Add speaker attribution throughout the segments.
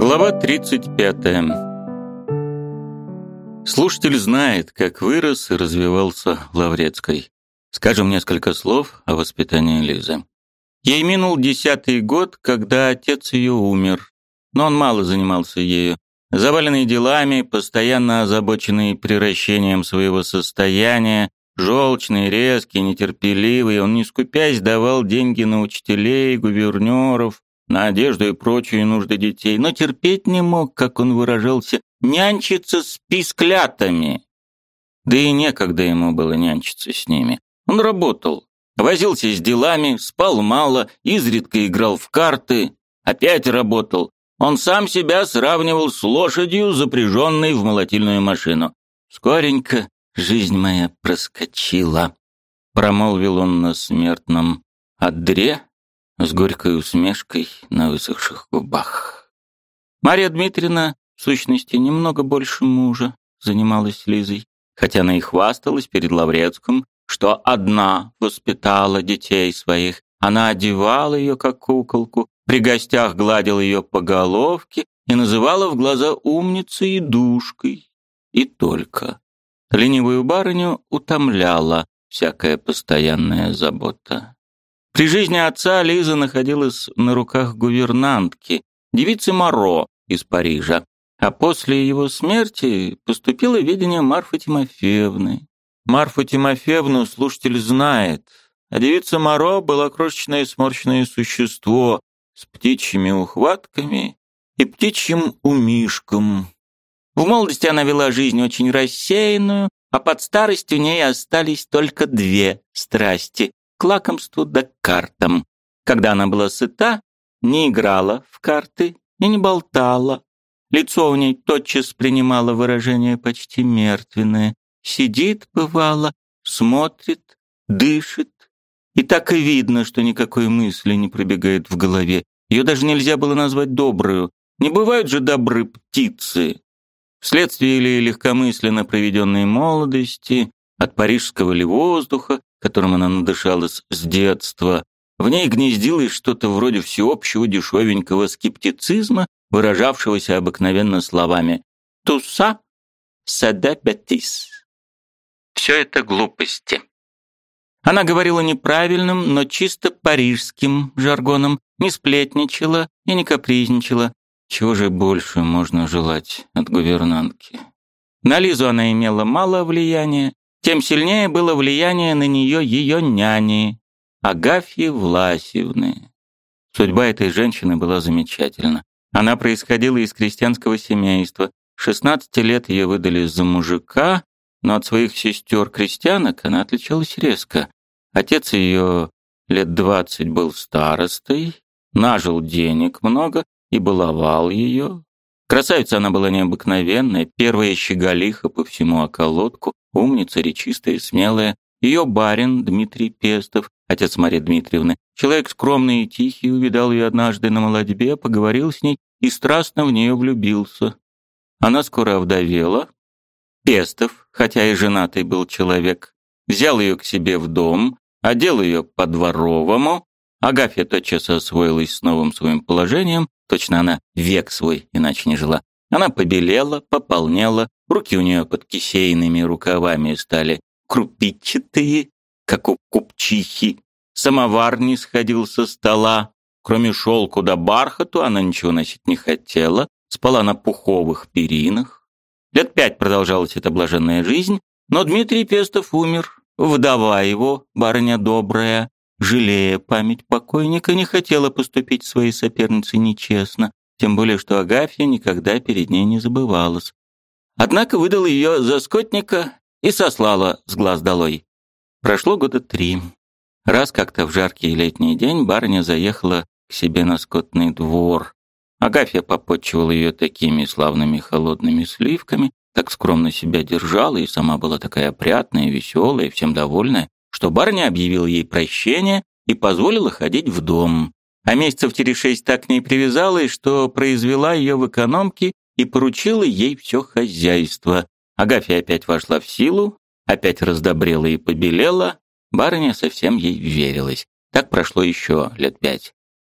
Speaker 1: Глава 35. Слушатель знает, как вырос и развивался Лаврецкой. Скажем несколько слов о воспитании Лизы. Ей минул десятый год, когда отец ее умер, но он мало занимался ею. Заваленный делами, постоянно озабоченный приращением своего состояния, желчный, резкий, нетерпеливый, он не скупясь давал деньги на учителей, гувернеров, на одежду и прочие нужды детей, но терпеть не мог, как он выражался, нянчиться с писклятами. Да и некогда ему было нянчиться с ними. Он работал, возился с делами, спал мало, изредка играл в карты, опять работал. Он сам себя сравнивал с лошадью, запряженной в молотильную машину. «Скоренько жизнь моя проскочила», — промолвил он на смертном одре, с горькой усмешкой на высохших губах. Мария Дмитриевна, в сущности, немного больше мужа, занималась Лизой, хотя она и хвасталась перед Лаврецким, что одна воспитала детей своих. Она одевала ее как куколку, при гостях гладила ее по головке и называла в глаза умницей и душкой. И только. Ленивую барыню утомляла всякая постоянная забота. При жизни отца Лиза находилась на руках гувернантки, девицы Моро из Парижа, а после его смерти поступило видение Марфы Тимофеевны. Марфу Тимофеевну слушатель знает, а девица Моро была крошечное сморщенное существо с птичьими ухватками и птичьим умишком. В молодости она вела жизнь очень рассеянную, а под старость у ней остались только две страсти к лакомству да картам. Когда она была сыта, не играла в карты и не болтала. Лицо у ней тотчас принимало выражение почти мертвенное. Сидит, бывало, смотрит, дышит. И так и видно, что никакой мысли не пробегает в голове. Ее даже нельзя было назвать добрую. Не бывают же добры птицы. Вследствие или легкомысленно проведенной молодости, от парижского ли воздуха, которым она надышалась с детства, в ней гнездилось что-то вроде всеобщего дешевенького скептицизма, выражавшегося обыкновенно словами «туса саде бетис». Все это глупости. Она говорила неправильным, но чисто парижским жаргоном, не сплетничала и не капризничала. Чего же больше можно желать от гувернантки? На Лизу она имела мало влияния, тем сильнее было влияние на нее ее няни, Агафьи Власьевны. Судьба этой женщины была замечательна. Она происходила из крестьянского семейства. 16 лет ее выдали за мужика, но от своих сестер-крестьянок она отличалась резко. Отец ее лет двадцать был старостой, нажил денег много и баловал ее. Красавица она была необыкновенная, первая щеголиха по всему околотку, умница, речистая, смелая. Ее барин Дмитрий Пестов, отец Марии Дмитриевны, человек скромный и тихий, увидал ее однажды на молодьбе, поговорил с ней и страстно в нее влюбился. Она скоро овдовела. Пестов, хотя и женатый был человек, взял ее к себе в дом, одел ее по-дворовому. Агафья тотчас освоилась с новым своим положением, точно она век свой иначе не жила. Она побелела, пополнела, руки у нее под кисейными рукавами стали крупичатые, как у купчихи. Самовар не сходил со стола. Кроме шелку да бархату она ничего носить не хотела, спала на пуховых перинах. Лет пять продолжалась эта блаженная жизнь, но Дмитрий Пестов умер. Вдова его, барыня добрая, жалея память покойника, не хотела поступить своей сопернице нечестно, тем более что Агафья никогда перед ней не забывалась. Однако выдала ее за скотника и сослала с глаз долой. Прошло года три. Раз как-то в жаркий летний день барыня заехала к себе на скотный двор. Агафья попотчевала ее такими славными холодными сливками, так скромно себя держала и сама была такая опрятная, веселая, всем довольная, что барыня объявила ей прощение и позволила ходить в дом а месяцев через шесть так к ней привязалась, что произвела ее в экономке и поручила ей все хозяйство. Агафья опять вошла в силу, опять раздобрела и побелела, барыня совсем ей верилась. Так прошло еще лет пять.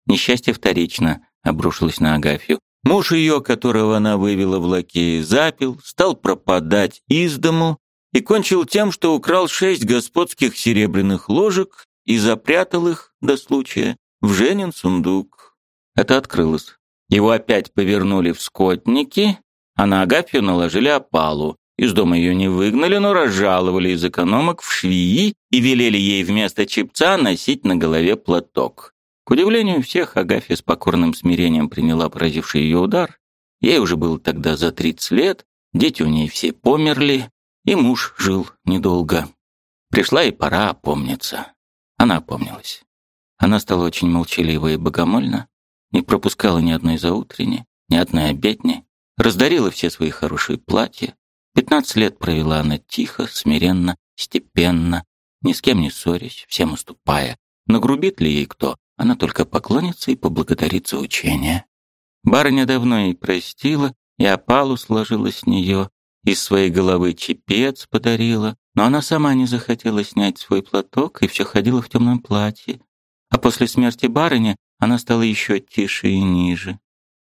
Speaker 1: Несчастье вторично обрушилось на Агафью. Муж ее, которого она вывела в лакеи, запил, стал пропадать из дому и кончил тем, что украл шесть господских серебряных ложек и запрятал их, до случая, в Женин сундук. Это открылось. Его опять повернули в скотники, а на Агафью наложили опалу. Из дома ее не выгнали, но разжаловали из экономок в швеи и велели ей вместо чепца носить на голове платок. К удивлению всех, Агафья с покорным смирением приняла поразивший ее удар. Ей уже было тогда за 30 лет, дети у ней все померли, и муж жил недолго. Пришла и пора опомниться. Она опомнилась. Она стала очень молчалива и богомольна, не пропускала ни одной заутренни, ни одной обедни, раздарила все свои хорошие платья. Пятнадцать лет провела она тихо, смиренно, степенно, ни с кем не ссорясь, всем уступая. Нагрубит ли ей кто, она только поклонится и поблагодарит за учение. Барыня давно ей простила, и опалу сложила с нее, из своей головы чепец подарила, но она сама не захотела снять свой платок и все ходила в темном платье. А после смерти барыни она стала еще тише и ниже.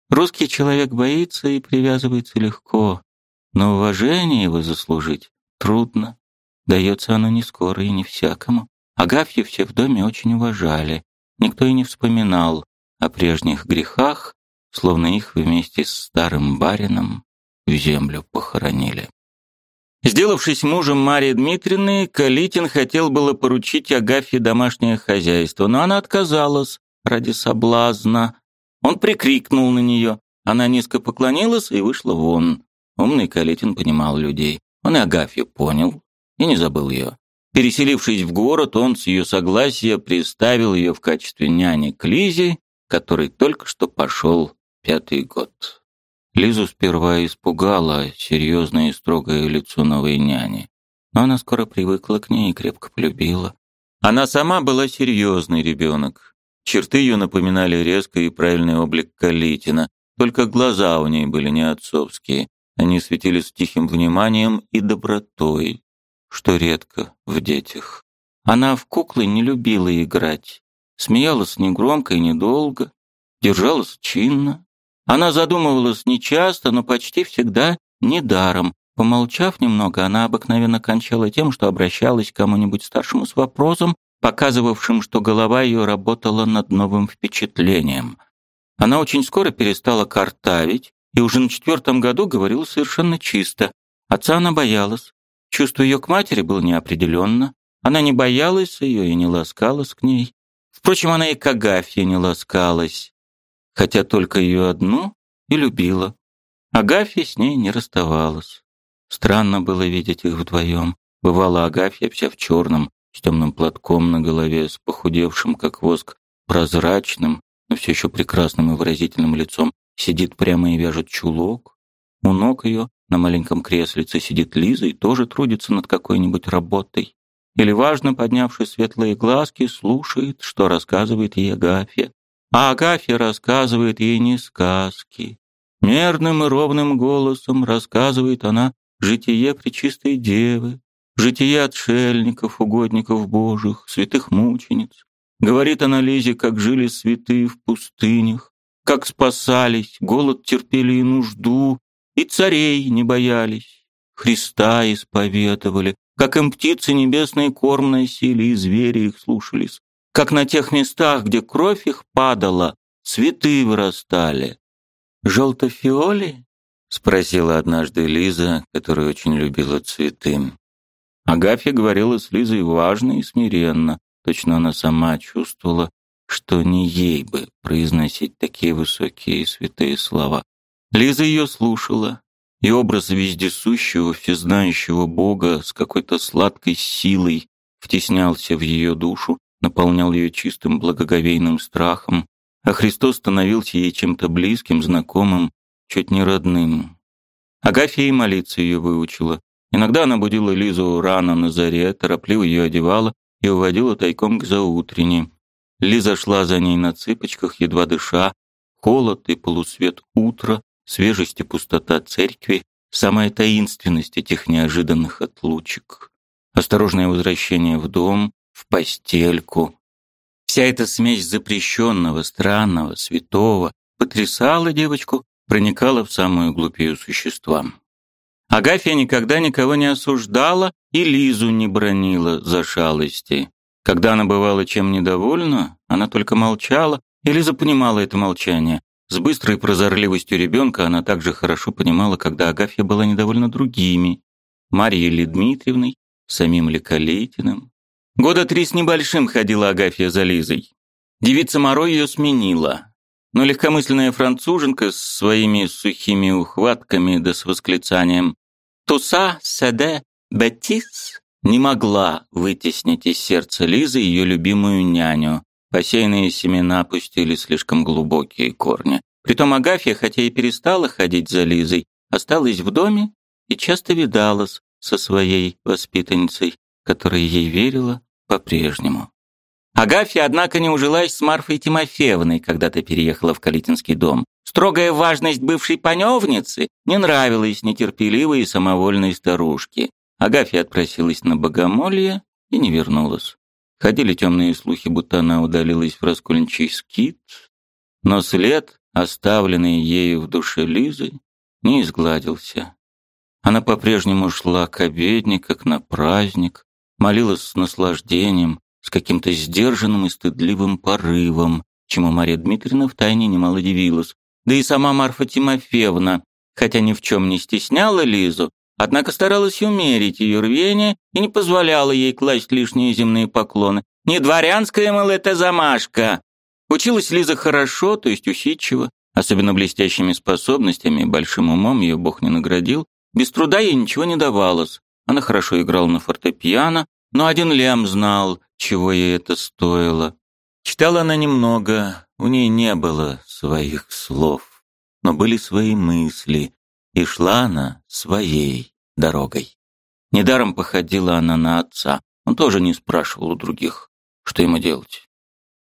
Speaker 1: Русский человек боится и привязывается легко, но уважение его заслужить трудно. Дается оно не скоро и не всякому. Агафью все в доме очень уважали, Никто и не вспоминал о прежних грехах, словно их вместе с старым барином в землю похоронили. Сделавшись мужем Марии Дмитриевны, Калитин хотел было поручить Агафье домашнее хозяйство, но она отказалась ради соблазна. Он прикрикнул на нее. Она низко поклонилась и вышла вон. Умный Калитин понимал людей. Он и Агафью понял и не забыл ее. Переселившись в город, он с ее согласия приставил ее в качестве няни к Лизе, который только что пошел пятый год. Лизу сперва испугало серьезное и строгое лицо новой няни, но она скоро привыкла к ней и крепко полюбила. Она сама была серьезный ребенок. Черты ее напоминали резкий и правильный облик Калитина, только глаза у ней были не отцовские. Они светились тихим вниманием и добротой что редко в детях. Она в куклы не любила играть, смеялась негромко и недолго, держалась чинно. Она задумывалась нечасто, но почти всегда недаром. Помолчав немного, она обыкновенно кончала тем, что обращалась к кому-нибудь старшему с вопросом, показывавшим, что голова ее работала над новым впечатлением. Она очень скоро перестала картавить и уже на четвертом году говорила совершенно чисто. Отца она боялась, Чувство ее к матери было неопределенно. Она не боялась ее и не ласкалась к ней. Впрочем, она и к Агафье не ласкалась, хотя только ее одну и любила. Агафья с ней не расставалась. Странно было видеть их вдвоем. Бывала Агафья вся в черном, с темным платком на голове, с похудевшим, как воск, прозрачным, но все еще прекрасным и выразительным лицом, сидит прямо и вяжет чулок. У ног ее на маленьком креслице сидит Лиза и тоже трудится над какой-нибудь работой. Или, важно поднявши светлые глазки, слушает, что рассказывает ей Агафья. А Агафья рассказывает ей не сказки. Мерным и ровным голосом рассказывает она житие Пречистой Девы, житие отшельников, угодников Божьих, святых мучениц. Говорит она Лизе, как жили святые в пустынях, как спасались, голод терпели и нужду, и царей не боялись, Христа исповедовали, как им птицы небесные корм носили, и звери их слушались, как на тех местах, где кровь их падала, цветы вырастали. «Желто-фиоли?» — спросила однажды Лиза, которая очень любила цветы. Агафья говорила с Лизой важно и смиренно, точно она сама чувствовала, что не ей бы произносить такие высокие и святые слова. Лиза ее слушала, и образ вездесущего, всезнающего Бога с какой-то сладкой силой втеснялся в ее душу, наполнял ее чистым благоговейным страхом, а Христос становился ей чем-то близким, знакомым, чуть не родным. Агафья и молиться ее выучила. Иногда она будила Лизу рано на заре, торопливо ее одевала и уводила тайком к заутренне. Лиза шла за ней на цыпочках, едва дыша. Холод и полусвет утра свежесть и пустота церкви, самая таинственность этих неожиданных отлучек, осторожное возвращение в дом, в постельку. Вся эта смесь запрещенного, странного, святого потрясала девочку проникала в самую глубь существа. Агафья никогда никого не осуждала и Лизу не бронила за шалости. Когда она бывала чем недовольна, она только молчала, и Лиза понимала это молчание. С быстрой прозорливостью ребенка она также хорошо понимала, когда Агафья была недовольна другими. Марьей ли Дмитриевной, самим ли Калитиным. Года три с небольшим ходила Агафья за Лизой. Девица Моро ее сменила. Но легкомысленная француженка с своими сухими ухватками да с восклицанием «Туса, седе, бетис» не могла вытеснить из сердца Лизы ее любимую няню. Посеянные семена пустили слишком глубокие корни. Притом Агафья, хотя и перестала ходить за Лизой, осталась в доме и часто видалась со своей воспитанницей, которая ей верила по-прежнему. Агафья, однако, не ужилась с Марфой Тимофеевной, когда ты переехала в Калитинский дом. Строгая важность бывшей паневницы не нравилась нетерпеливой и самовольной старушке. Агафья отпросилась на богомолье и не вернулась. Ходили темные слухи, будто она удалилась в раскольничий скит, но след, оставленный ею в душе Лизы, не изгладился. Она по-прежнему шла к обедне, как на праздник, молилась с наслаждением, с каким-то сдержанным и стыдливым порывом, чему Мария Дмитриевна втайне немало дивилась. Да и сама Марфа Тимофеевна, хотя ни в чем не стесняла Лизу, однако старалась умерить ее рвение и не позволяла ей класть лишние земные поклоны. «Не дворянская, мол, это замашка!» Училась Лиза хорошо, то есть усидчиво, особенно блестящими способностями, большим умом ее Бог не наградил. Без труда ей ничего не давалось. Она хорошо играла на фортепиано, но один Лям знал, чего ей это стоило. Читала она немного, у ней не было своих слов, но были свои мысли, и шла она своей дорогой. Недаром походила она на отца, он тоже не спрашивал у других, что ему делать.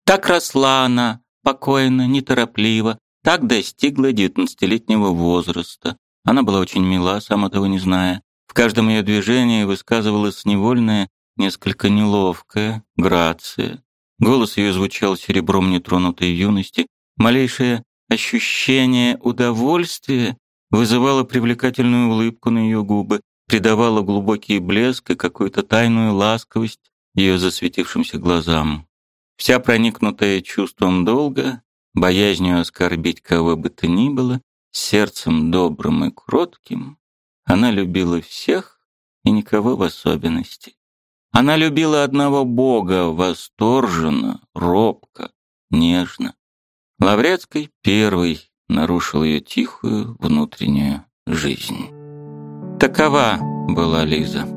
Speaker 1: Так росла она, покойно, неторопливо, так достигла девятнадцатилетнего возраста. Она была очень мила, сама того не зная. Каждом ее движении высказывалась невольная несколько неловкая, грация. Голос ее звучал серебром нетронутой юности. Малейшее ощущение удовольствия вызывало привлекательную улыбку на ее губы, придавало глубокий блеск и какую-то тайную ласковость ее засветившимся глазам. Вся проникнутая чувством долга, боязнью оскорбить кого бы то ни было, сердцем добрым и кротким, она любила всех и никого в особенности. Она любила одного Бога восторженно, робко, нежно. Лаврецкий первый нарушил ее тихую внутреннюю жизнь. Такова была Лиза.